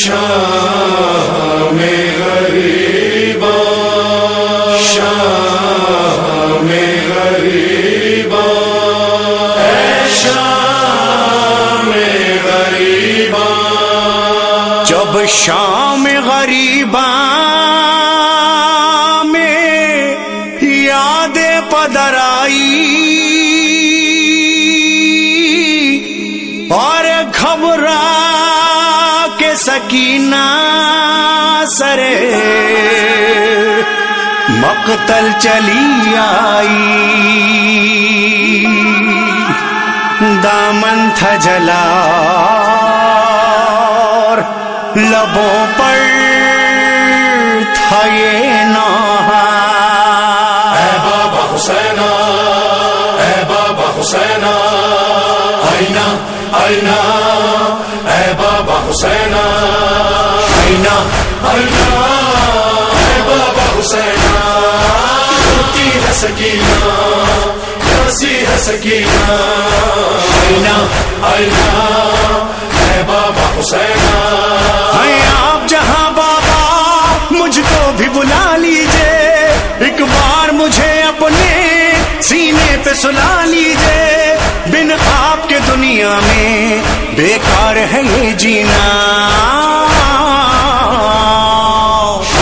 شام غریب شام غریب شام غریب جب شام غریب میں یاد پدرائی سکینہ سرے۔ مقتل چلی آئی۔ دامن تھا جلا لبوں پر تھا یہ نوحہ۔ اے بابا حسین اے بابا حسین آئینہ آئینہ۔ حسین آئینہ آئینہ اے بابا حسین روتی ہے سکینہ رسی ہے سکینہ آئینہ آئینہ اے بابا حسین آپ جہاں بابا، مجھ کو بھی بلا لیجیے۔ ایک بار مجھے اپنے سینے پہ سلا لیجیے۔ بن آپ کے دنیا میں بیکار ہے یہ جینا۔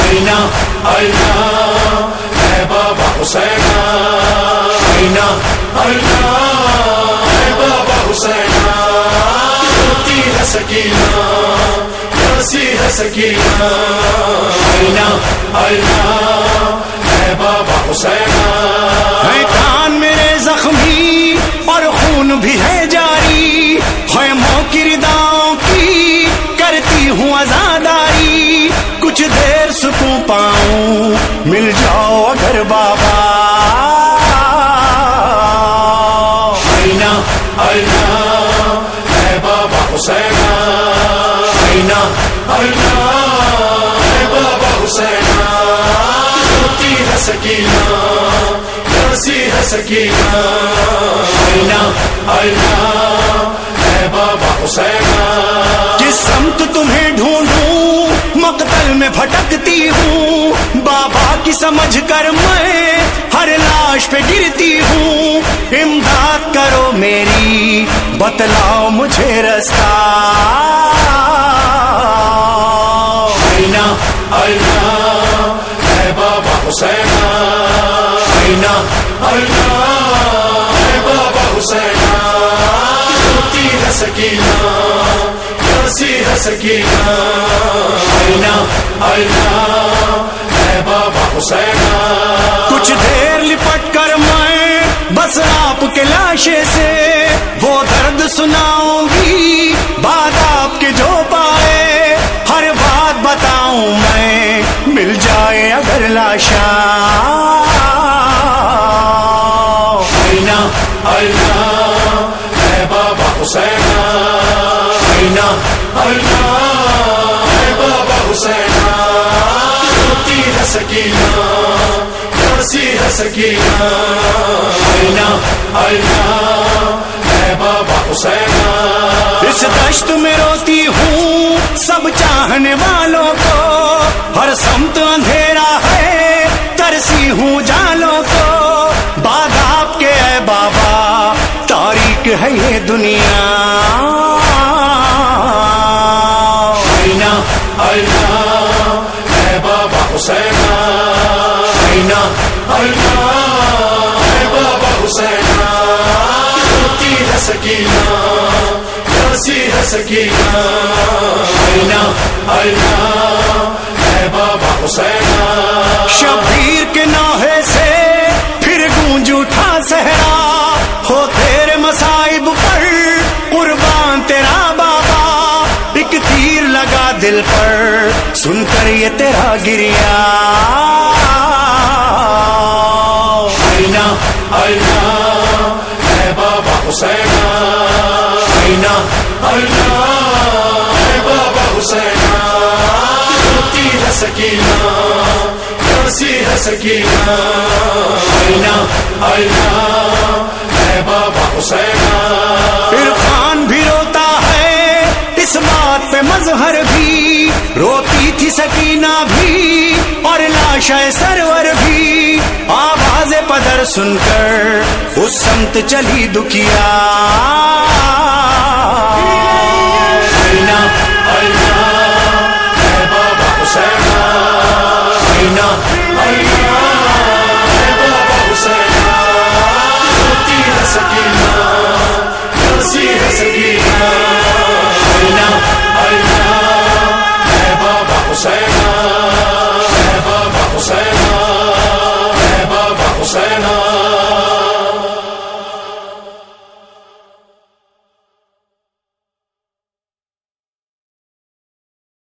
آئینہ آئینہ اے بابا حسین آئینہ آئینہ اے بابا حسین روتی ہے سکینہ رسی ہے سکینہ۔ آئینہ آئینہ اے بابا حسین ہے کان میرے زخمی اور خون بھی ہے جاری۔ آئینہ اے بابا حسین اے بابا حسین روتی ہے سکینہ ہے سکینہ اے بابا حسین سمت تمہیں ڈھونڈوں مقتل میں بھٹکتی ہوں بابا کی سمجھ کر میں ہر لاش پہ گرتی ہوں امداد کرو میری، بتلاؤ مجھے رستہ۔ آئینہ آئینہ اے بابا حسین آئینہ آئینہ اے بابا حسین روتی ہے سکینہ رسی ہے سکینہ۔ آئینہ آئینہ اے بابا حسین کے لاشے سے وہ درد سناؤں گی بات آپ کے جو پائے، ہر بات بتاؤں میں، مل جائے اگر لاشا آئینہ اے بابا حسین آئینہ اے بابا حسین سکینہ۔ سکینہ آئینہ آئینہ اے بابا حسین اس دشت میں روتی ہوں، سب چاہنے والوں کو۔ ہر سمت اندھیرا ہے، ترسی ہوں جالوں کو۔ بعد آپ کے اے بابا تاریخ ہے یہ دنیا۔ سکینہ ہے سکینہ۔ اے بابا حسین شبیر کے نوحے سے پھر گونج اٹھا سہرا ہو تیرے مصائب پر قربان تیرا بابا۔ ایک تیر لگا دل پر سن کر یہ تیرا گریا۔ بابا حسین آئینہ آئینہ اے بابا حسین روتی ہے سکینہ رسی ہے سکینہ آئینہ آئینہ اے بابا حسین عرفان بھی روتا ہے، اس بات پہ مظہر بھی سکینہ بھی اور لاش سرور بھی۔ آواز پدر سن کر اس سمت چلی دکھیا